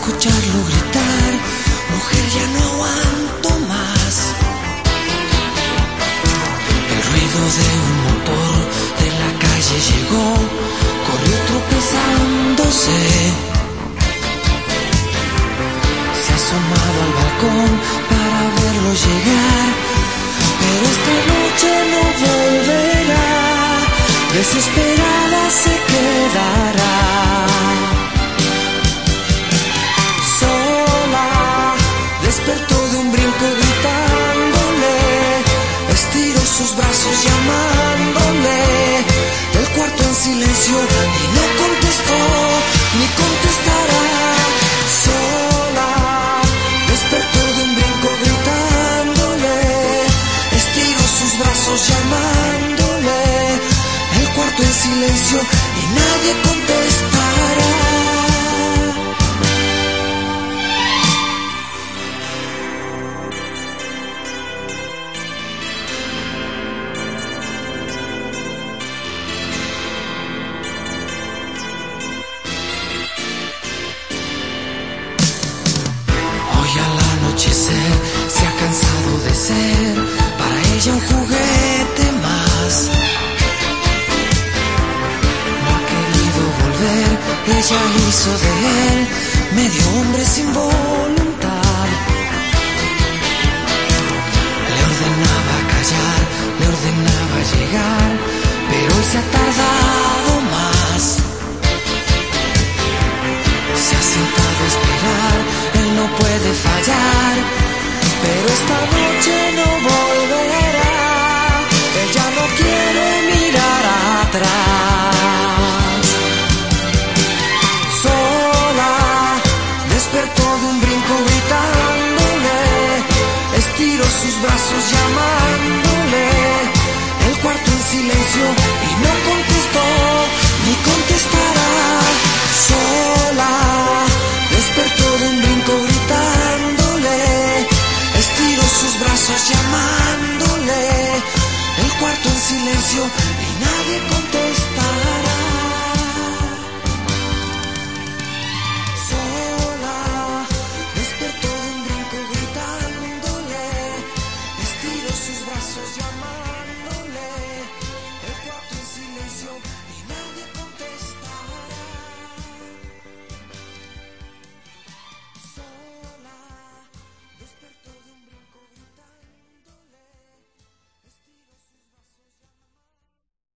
escucharlo gritar, mujer ya no aguanto más. El ruido de un motor de la calle llegó, corrió tropezándose. Se ha asomado al balcón para verlo llegar, pero esta noche no volverá, desesperada se quedará. Llamándole, el cuarto en silencio y nadie contestará. Ella hizo de él medio hombre sin voluntad. Le ordenaba callar, le ordenaba llegar, pero hoy se ha tardado más. Se ha sentado a esperar, él no puede fallar, pero esta noche despertó de un brinco gritándole, estiró sus brazos llamándole, el cuarto en silencio y no contestó, ni contestará. Sola, despertó de un brinco gritándole, estiró sus brazos llamándole, el cuarto en silencio y nadie contestó.